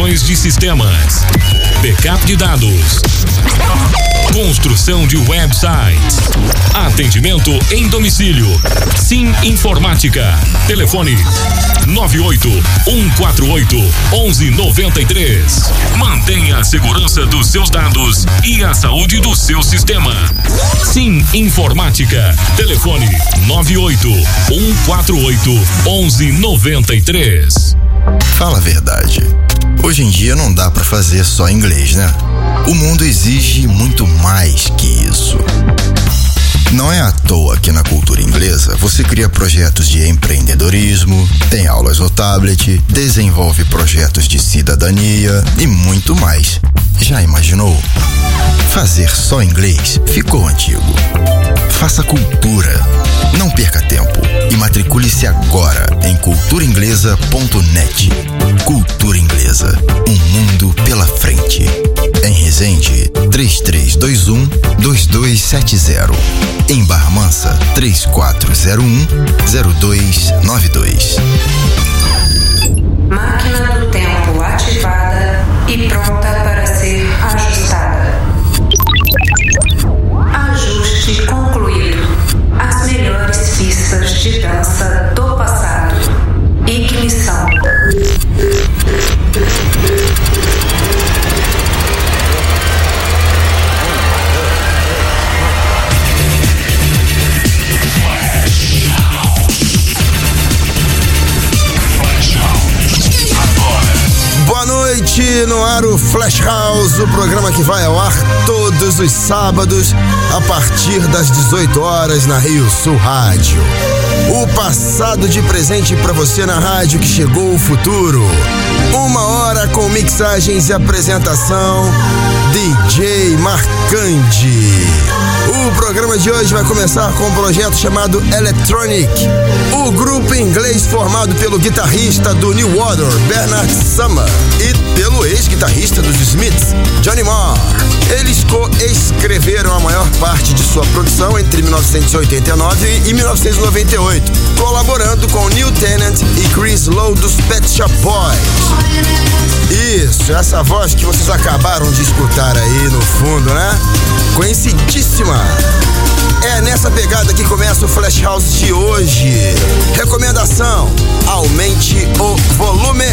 De sistemas. Backup de dados. Construção de websites. Atendimento em domicílio. Sim Informática. Telefone 98 148 1193. Mantenha a segurança dos seus dados e a saúde do seu sistema. Sim Informática. Telefone 98 148 1193. Fala a verdade. Hoje em dia não dá pra fazer só inglês, né? O mundo exige muito mais que isso. Não é à toa que na cultura inglesa você cria projetos de empreendedorismo, tem aulas no tablet, desenvolve projetos de cidadania e muito mais. Já imaginou? Fazer só inglês ficou antigo. Faça cultura. Não perca tempo e matricule-se agora em culturainglesa.net. Cultura Inglesa, um mundo pela frente. Em Resende, 3321 2270. Em Barra Mansa, 3401 0292. Máquina do tempo ativada e pronta no ar o Flash House, o programa que vai ao ar todos os sábados a partir das 18 horas na Rio Sul Rádio. O passado de presente para você na rádio que chegou o futuro. Uma hora com mixagens e apresentação DJ Marcandi. O programa de hoje vai começar com um projeto chamado Electronic. O grupo inglês formado pelo guitarrista do New Order, Bernard Summer, e pelo ex-guitarrista dos Smiths, Johnny Marr. Eles coescreveram a maior parte de sua produção entre 1989 e 1998, colaborando com Neil Tennant e Chris Lowe dos Pet Shop Boys. Isso, essa voz que vocês acabaram de escutar aí no fundo, né? Conhecidíssima. É nessa pegada que começa o Flash House de hoje. Recomendação: aumente o volume.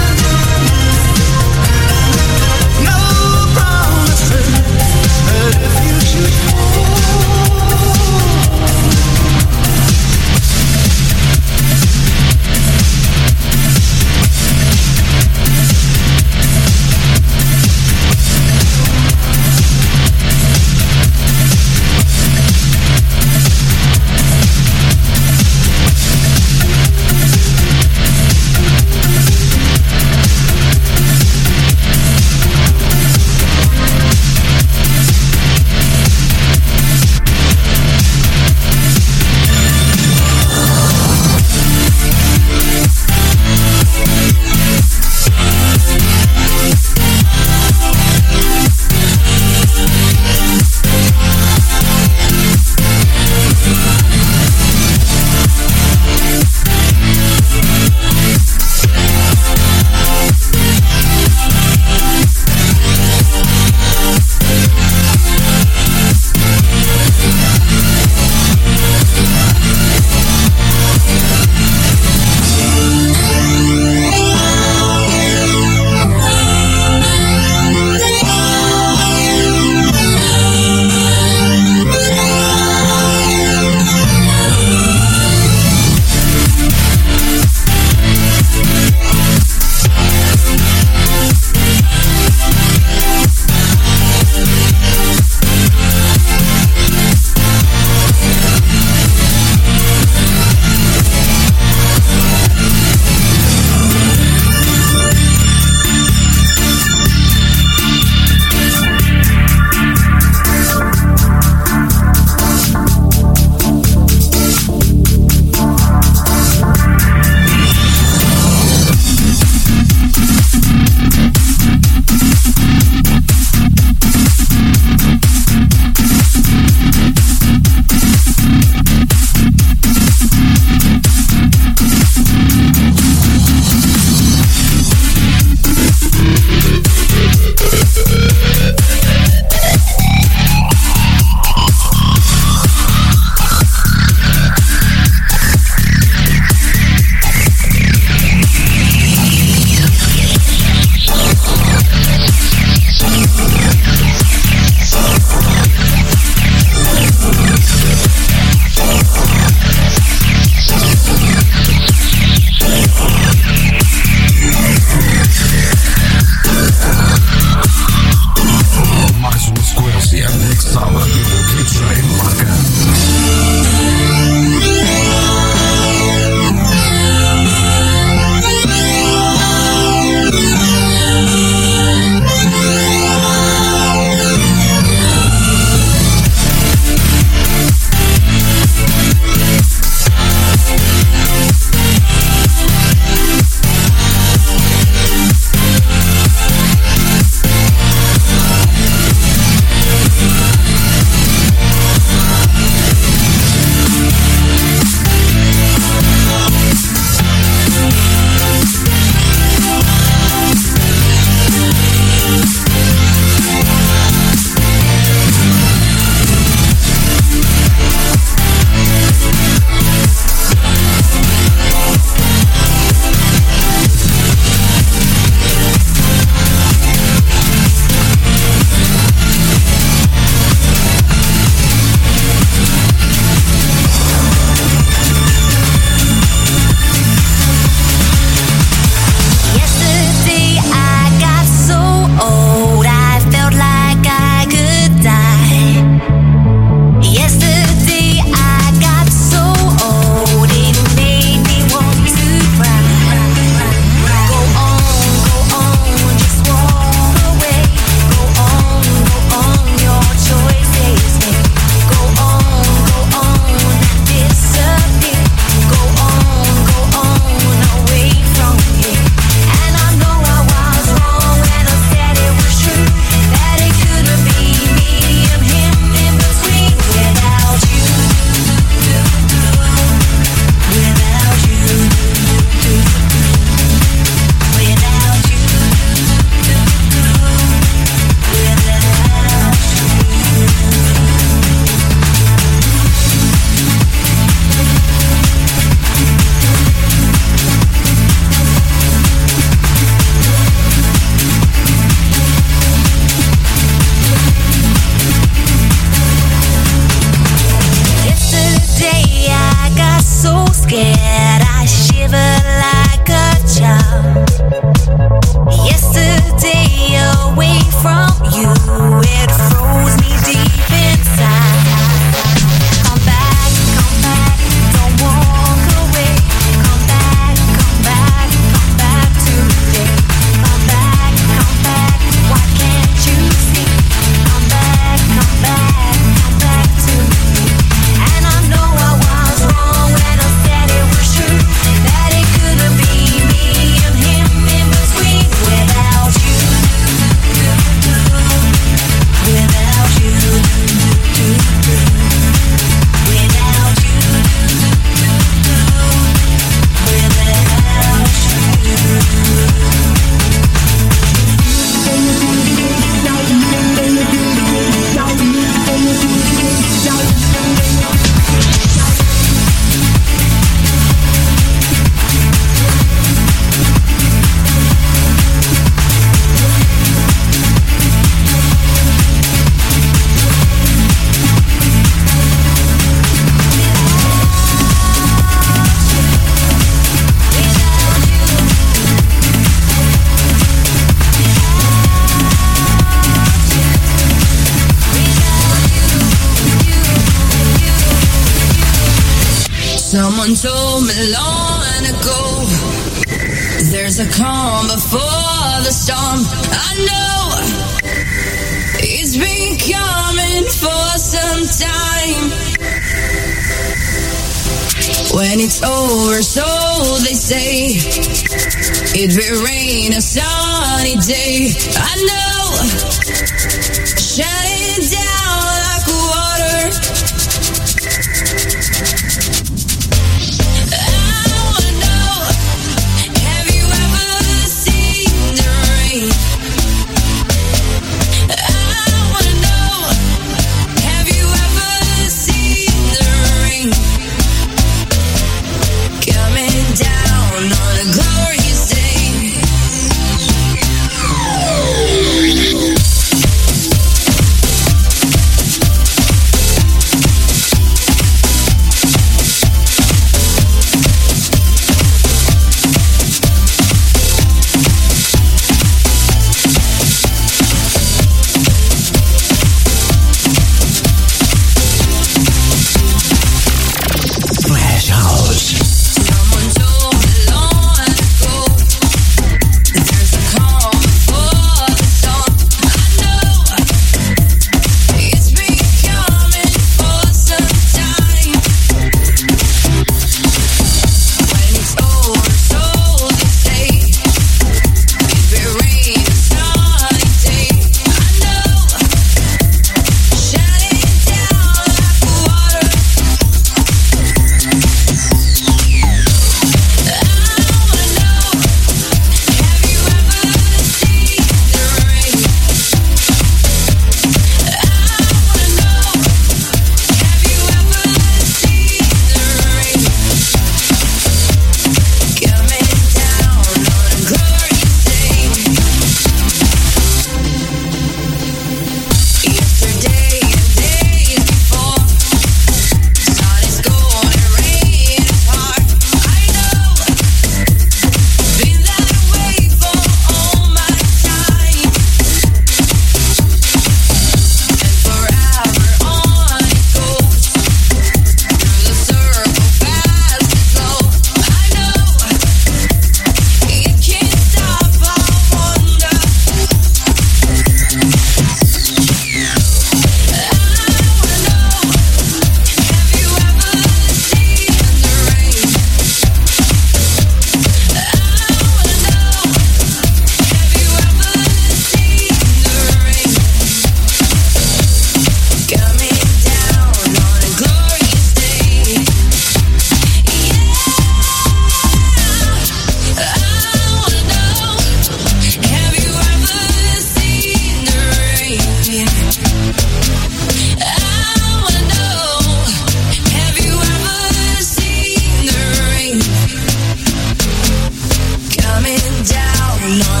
No.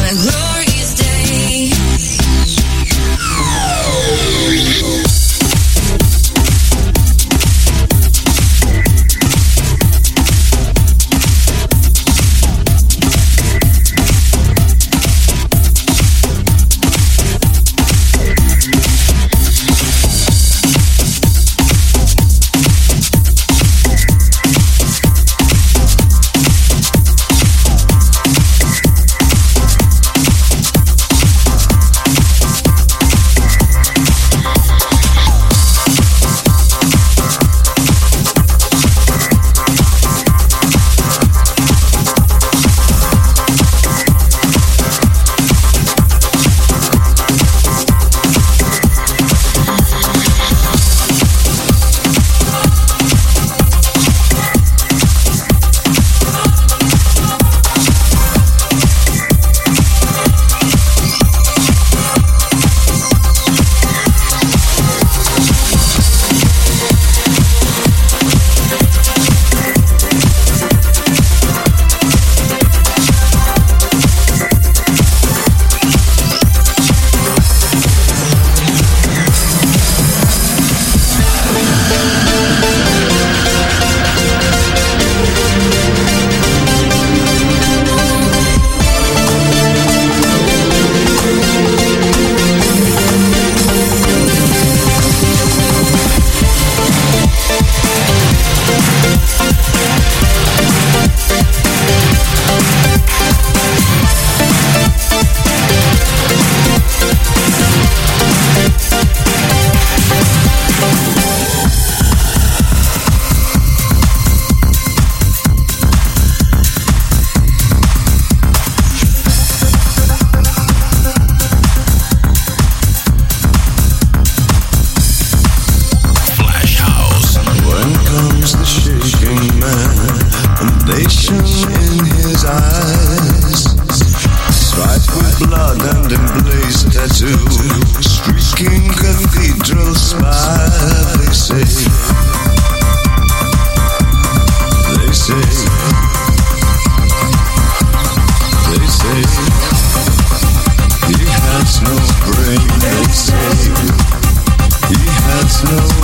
slow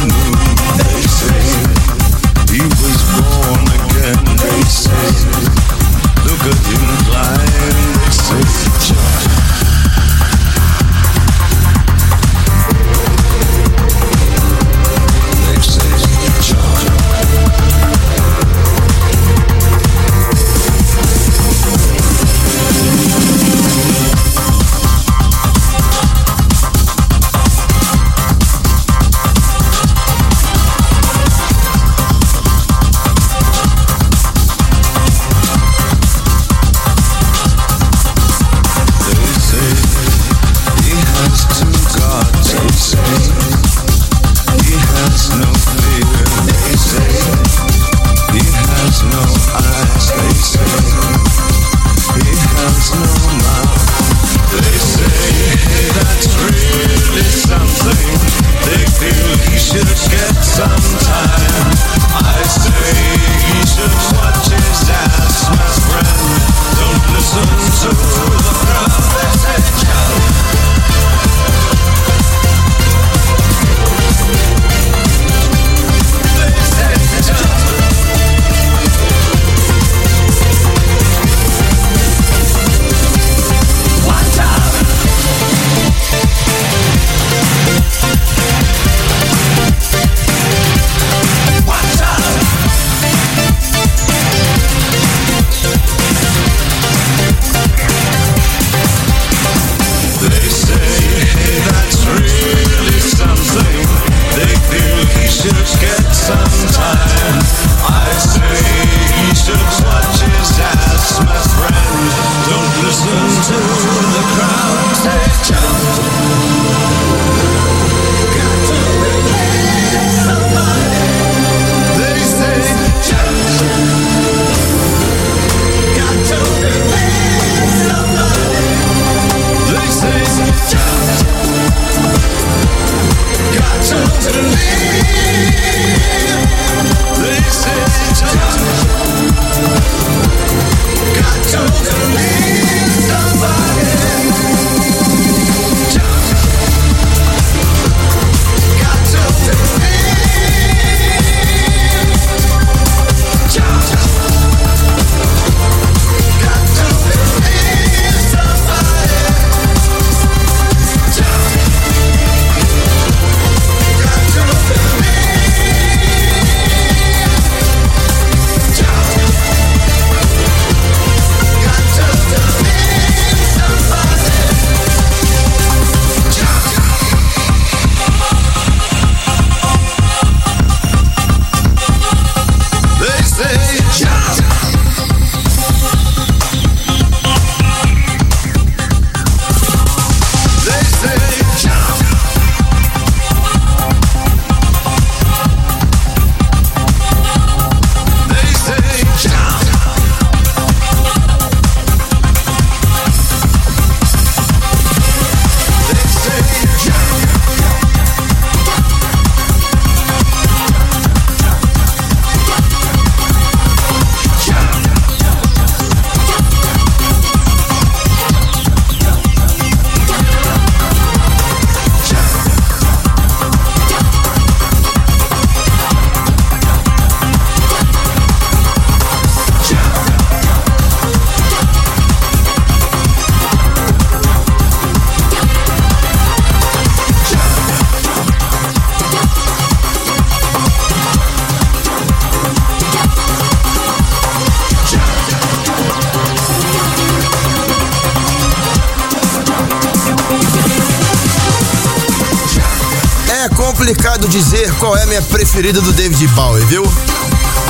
preferida do David Bowie, viu?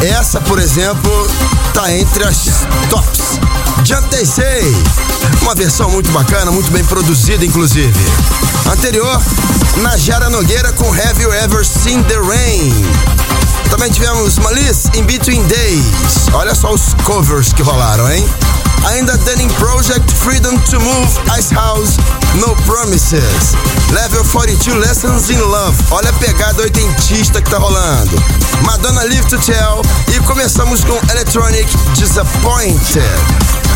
Essa, por exemplo, tá entre as tops. Jump Day Say. uma versão muito bacana, muito bem produzida, inclusive. Anterior, Najara Nogueira com Have You Ever Seen the Rain? Também tivemos Malice in Between Days. Olha só os covers que rolaram, hein? Ainda Dunning Project, Freedom to Move, Ice House, no Promises. Level 42, Lessons in Love. Olha a pegada oitentista que tá rolando. Madonna Live to Tell. E começamos com Electronic Disappointed.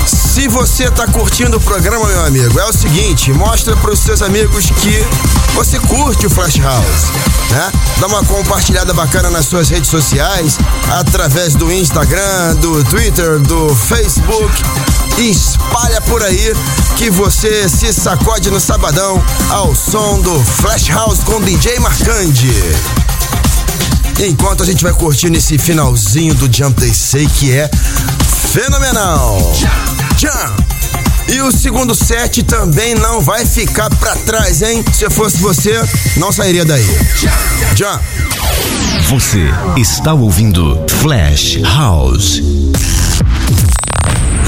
Se você tá curtindo o programa, meu amigo, é o seguinte, mostra para os seus amigos que você curte o Flash House, né? Dá uma compartilhada bacana nas suas redes sociais, através do Instagram, do Twitter, do Facebook. Espalha por aí que você se sacode no sabadão ao som do Flash House com DJ Marcandi. Enquanto a gente vai curtindo esse finalzinho do Jump They Say que é fenomenal. Jump! E o segundo set também não vai ficar para trás, hein? Se eu fosse você, não sairia daí. Jump! Você está ouvindo Flash House.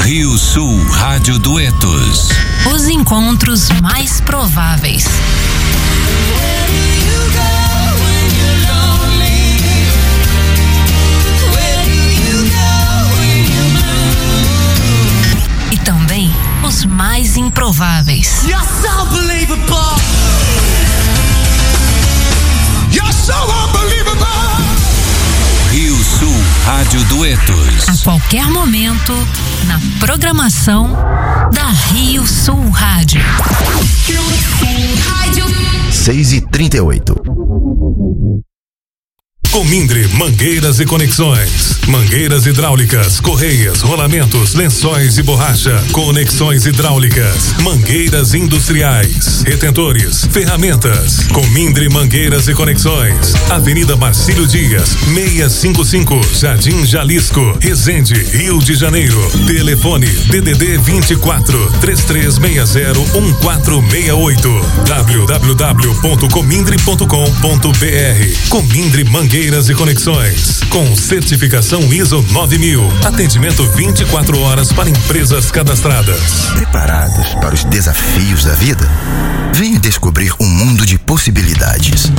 Rio Sul Rádio Duetos. Os encontros mais prováveis. E também os mais improváveis. You're so unbelievable. You're so unbelievable. Rio Sul Rádio Duetos. A qualquer momento, na programação da Rio Sul Rádio. 6 e 38 Comindre Mangueiras e Conexões. Mangueiras hidráulicas, correias, rolamentos, lençóis e borracha. Conexões hidráulicas. Mangueiras industriais. Retentores. Ferramentas. Comindre Mangueiras e Conexões. Avenida Marcílio Dias, 655. Jardim Jalisco. Resende, Rio de Janeiro. Telefone DDD 24 3360 1468. www.comindre.com.br. Comindre Mangueiras e Conexões. Com certificação ISO 9000. Atendimento 24 horas para empresas cadastradas. Preparados para os desafios da vida? Venha descobrir um mundo de possibilidades.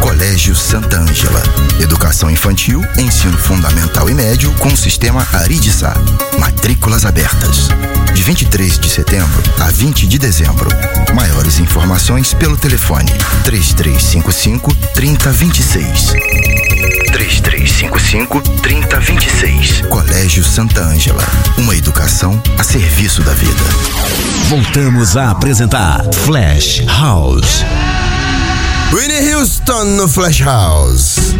Colégio Santa Ângela. Educação infantil, ensino fundamental e médio com o sistema Aridsa. Matrículas abertas. De 23 de setembro a 20 de dezembro. Maiores informações pelo telefone 3355 3026. 3355 3026. Colégio Santa Ângela. Uma educação a serviço da vida. Voltamos a apresentar Flash House. Winnie Houston no Flash House.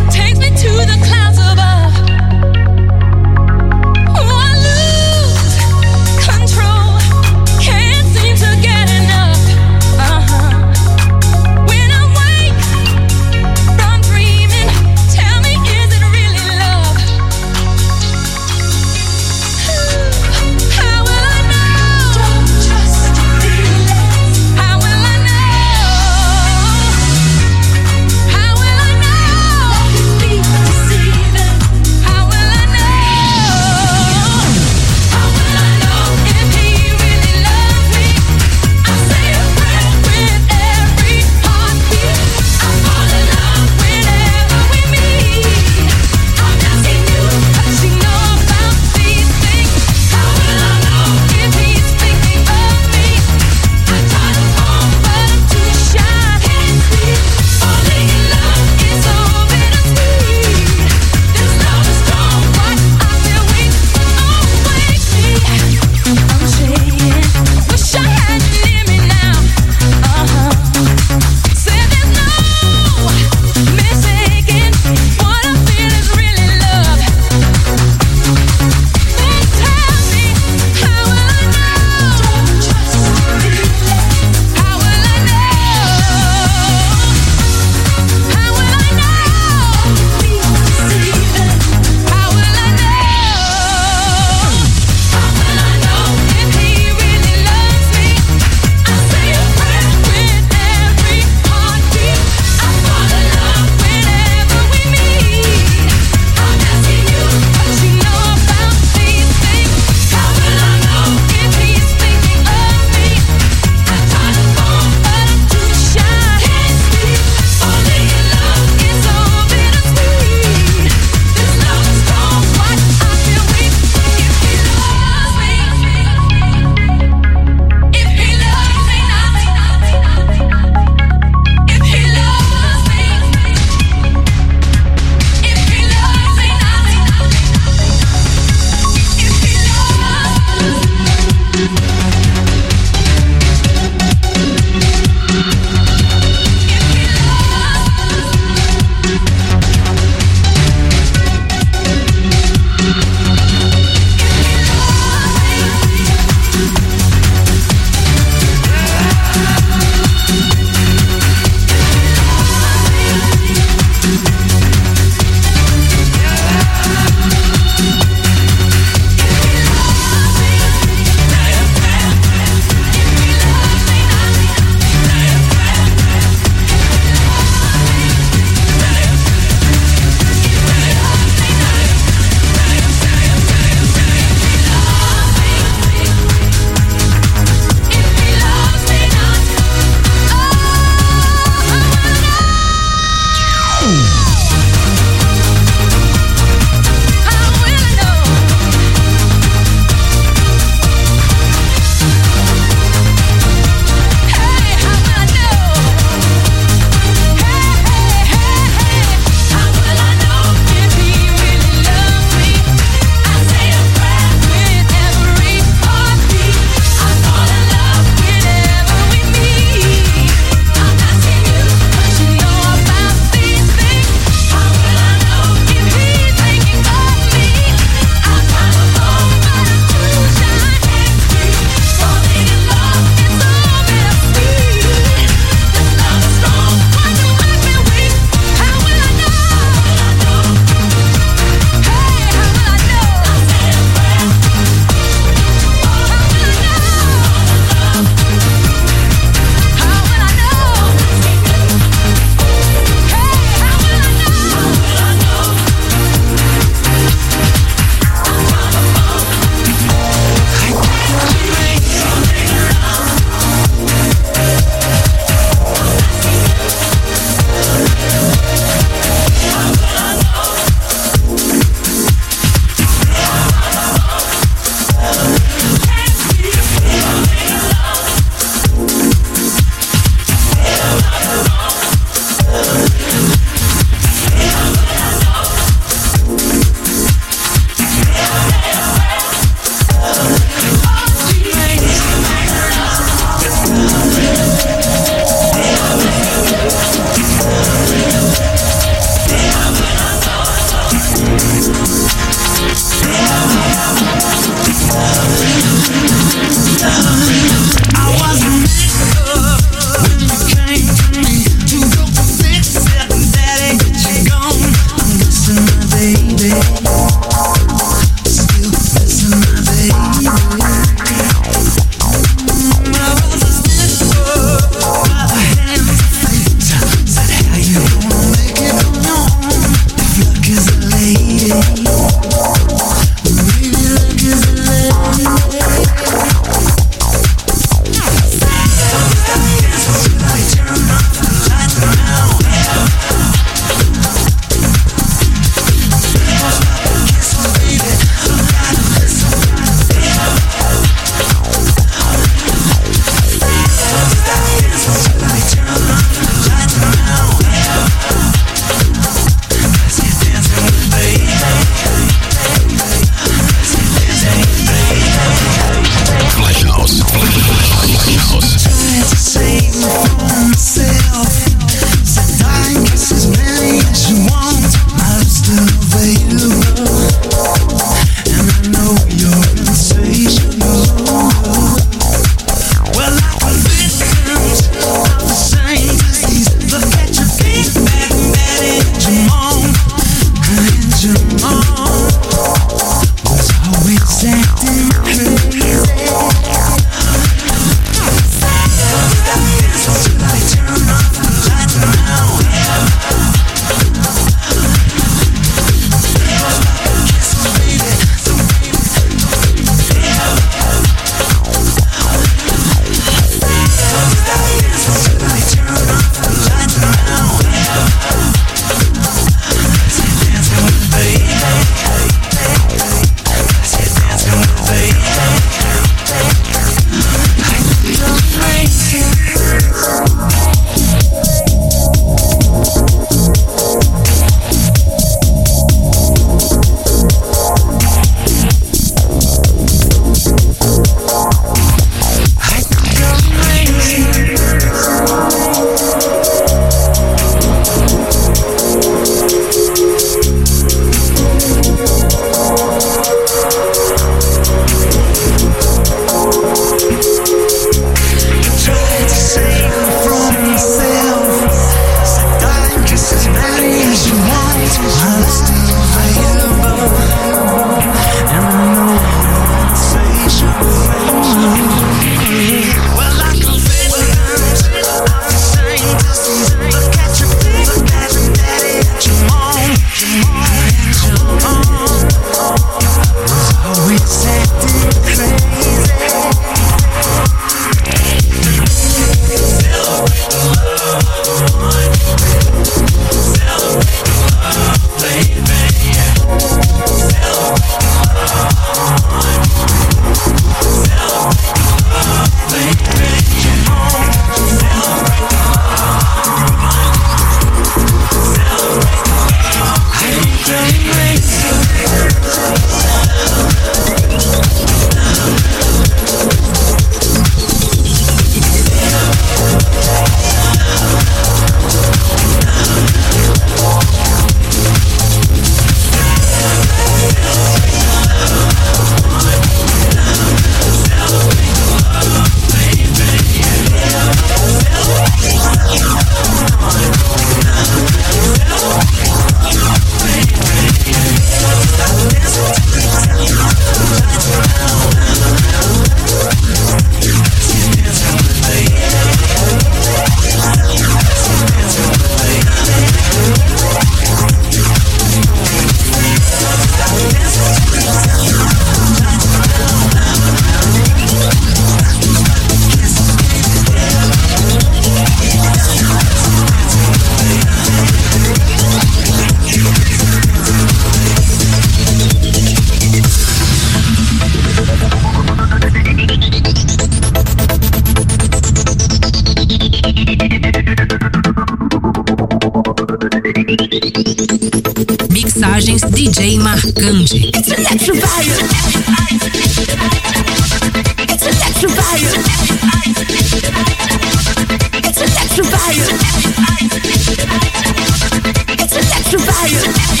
fire.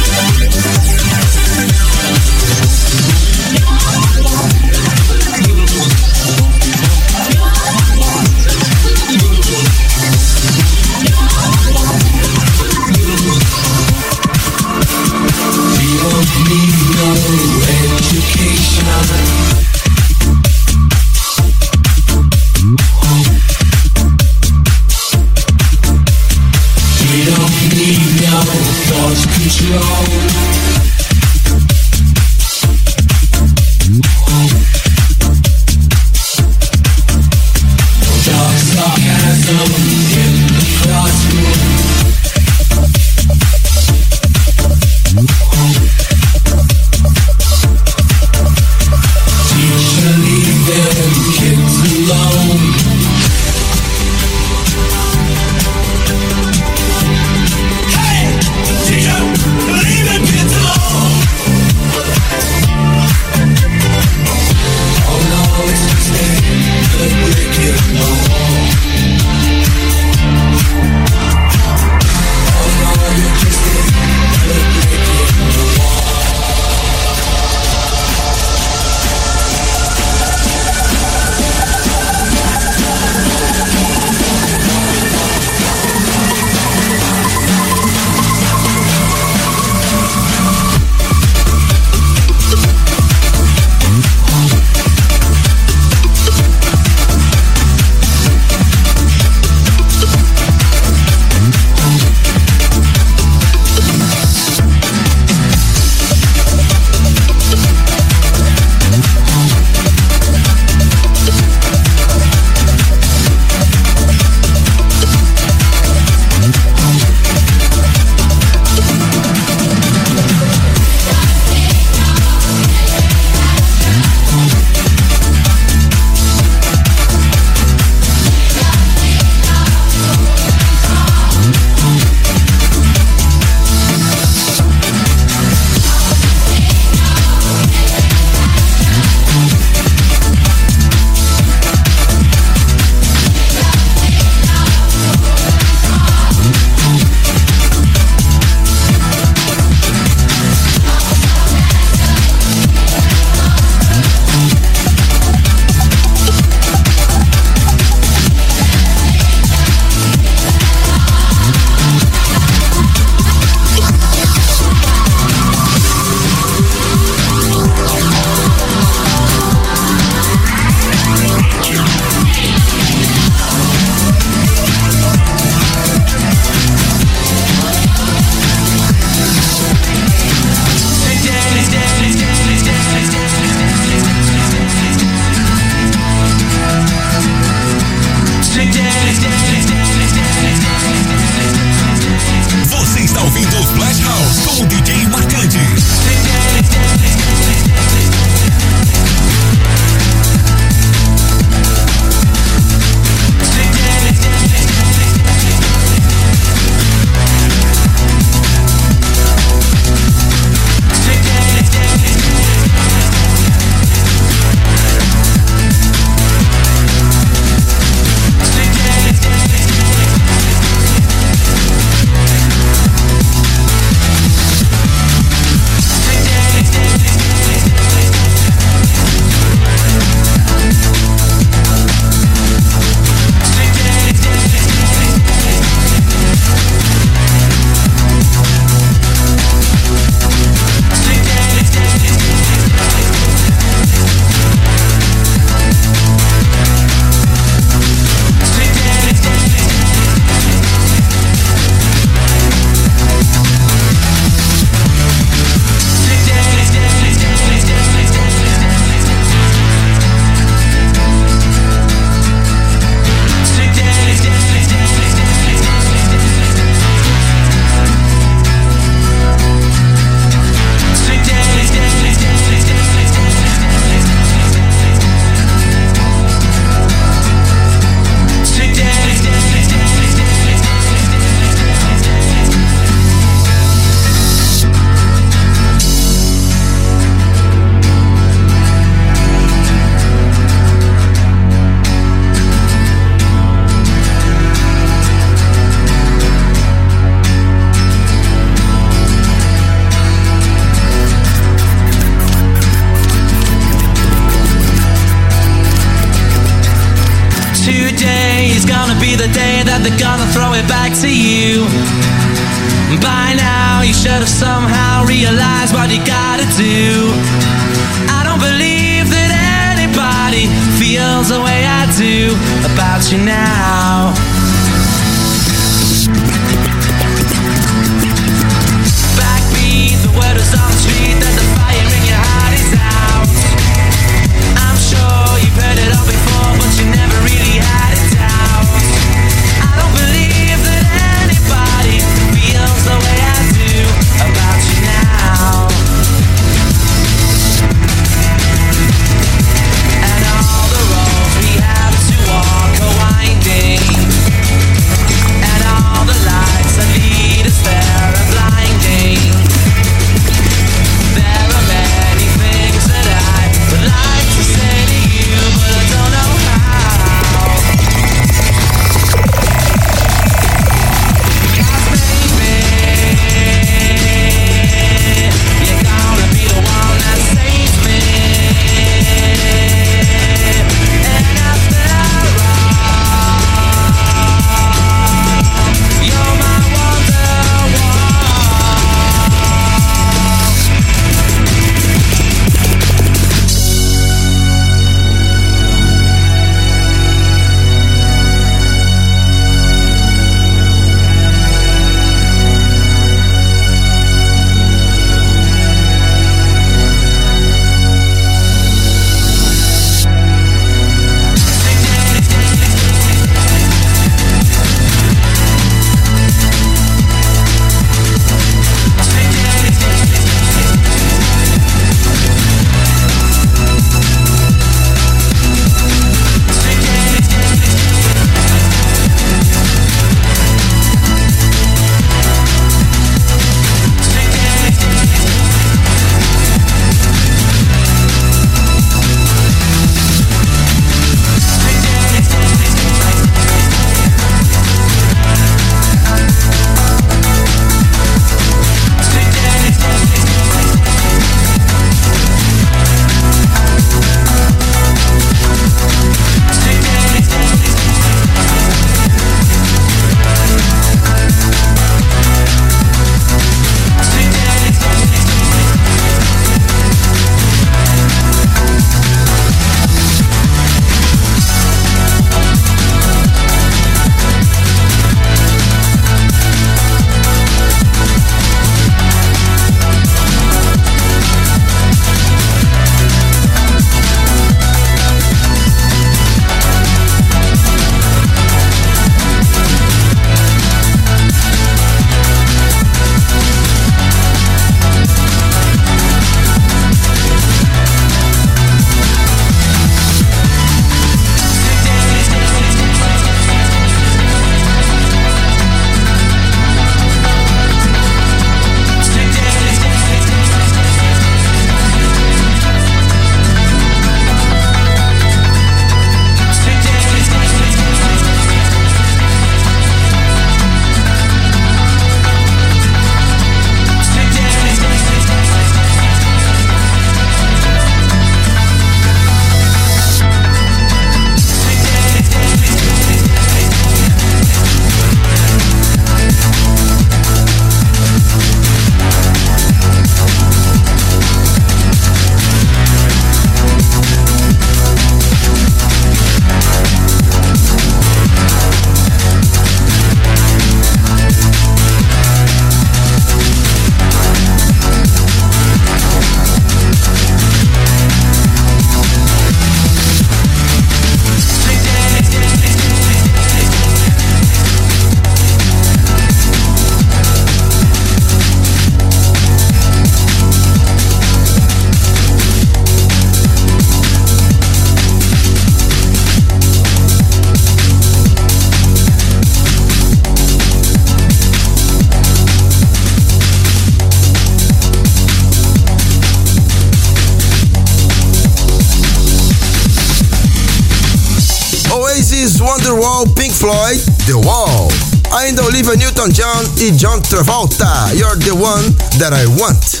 Olivia Newton-John e John Travolta, You're the One That I Want.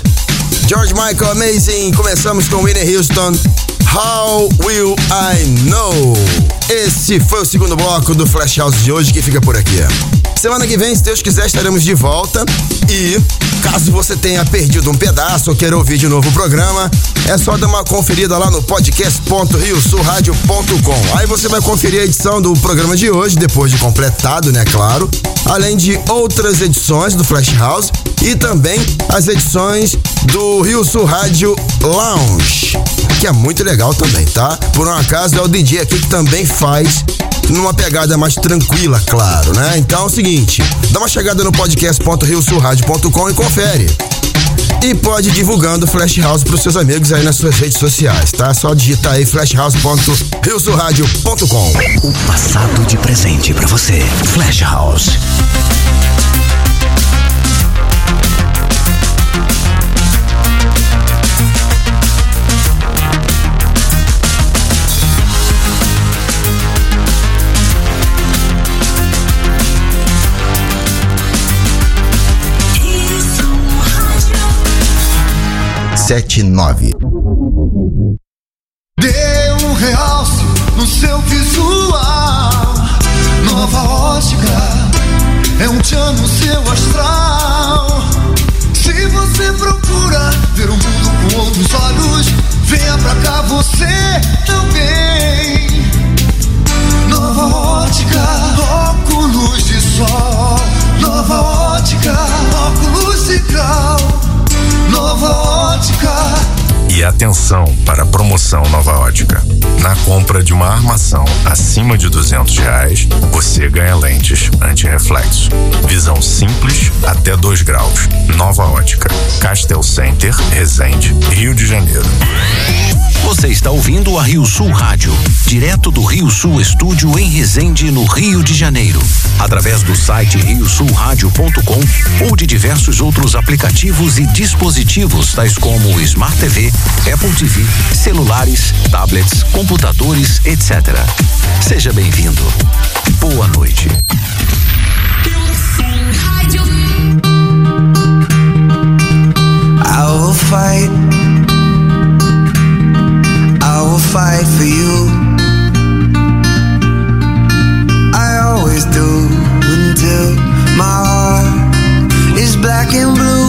George Michael Amazing, começamos com Whitney Houston, How Will I Know? Esse foi o segundo bloco do Flash House de hoje que fica por aqui. Semana que vem, se Deus quiser, estaremos de volta. E caso você tenha perdido um pedaço ou queira ouvir de novo o programa, é só dar uma conferida lá no podcast.riosulradio.com. Aí você vai conferir a edição do programa de hoje, depois de completado, né? Claro. Além de outras edições do Flash House e também as edições do Rio Sul Rádio Lounge, que é muito legal também, tá? Por um acaso é o DJ aqui que também faz numa pegada mais tranquila, claro, né? Então é o seguinte, dá uma chegada no podcast.riosulradio.com e confere. E pode ir divulgando Flash House pros seus amigos aí nas suas redes sociais, tá? Só digitar aí flashhouse.riosulradio.com. O passado de presente pra você. Flash House. Sete nove. Dê um realce no seu visual. Nova ótica é um tchan no seu astral. Se você procura ver o mundo com outros olhos, venha pra cá você atenção para a promoção Nova Ótica. Na compra de uma armação acima de 200 reais, você ganha lentes anti-reflexo. Visão simples até 2 graus. Nova Ótica. Castel Center, Resende, Rio de Janeiro. Você está ouvindo a Rio Sul Rádio, direto do Rio Sul Estúdio em Resende, no Rio de Janeiro. Através do site riosulradio.com ou de diversos outros aplicativos e dispositivos, tais como Smart TV, Apple TV, celulares, tablets, computadores, etc. Seja bem-vindo. Boa noite. I will fight. I will fight for you. I always do until my heart is black and blue.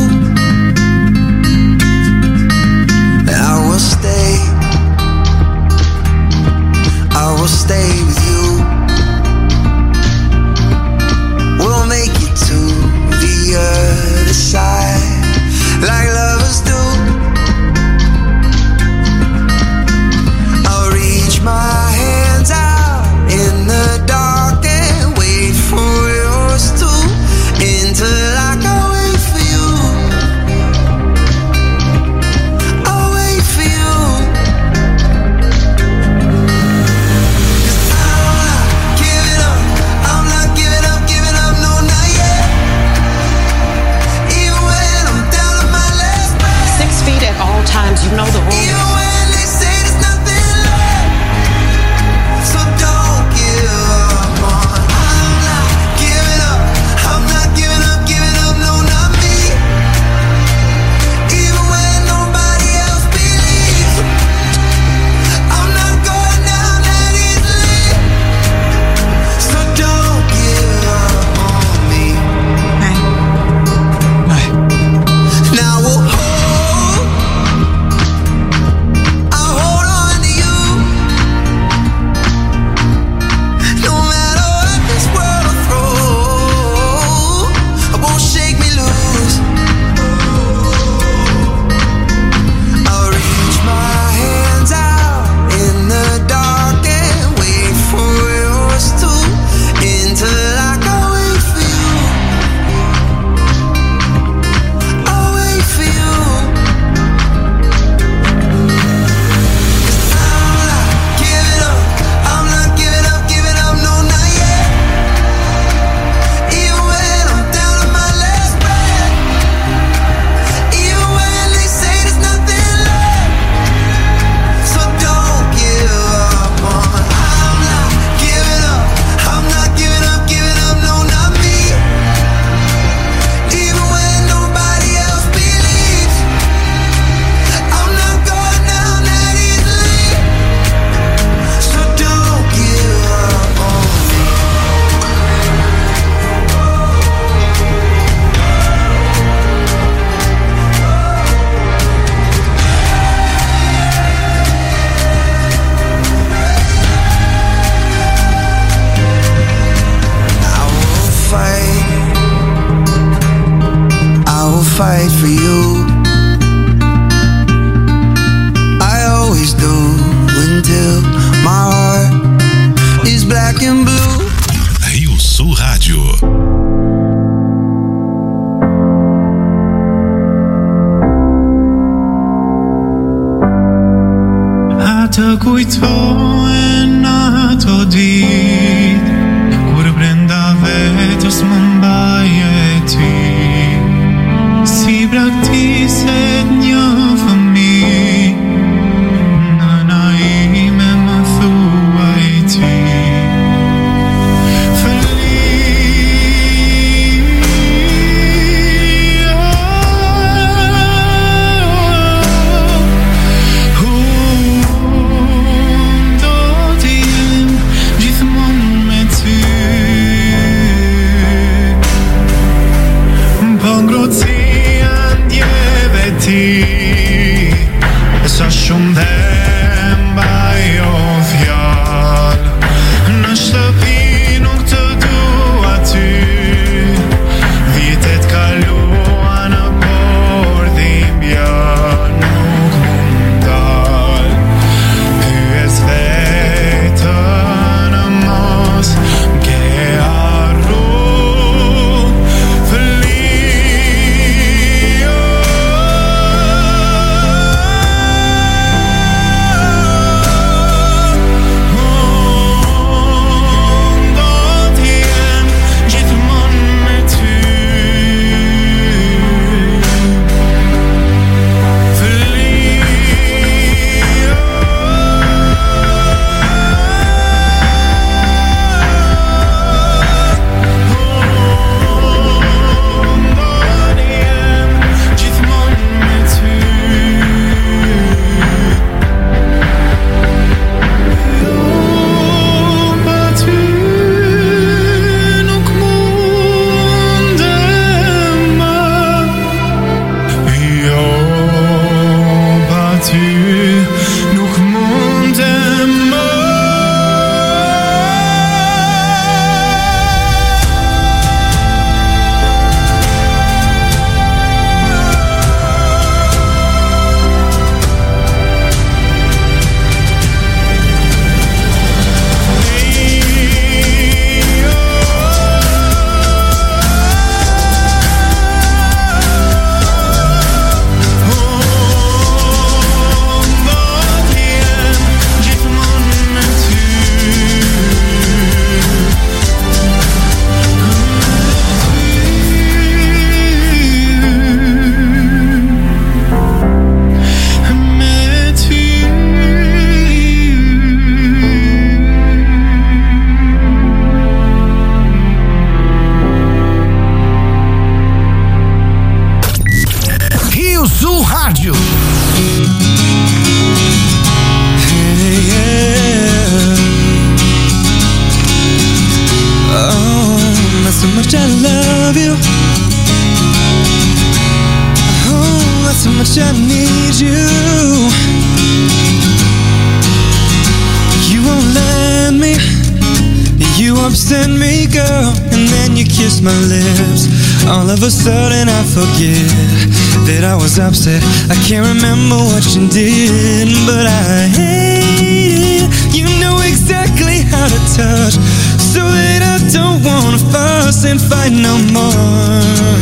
No more.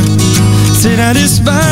Said I despise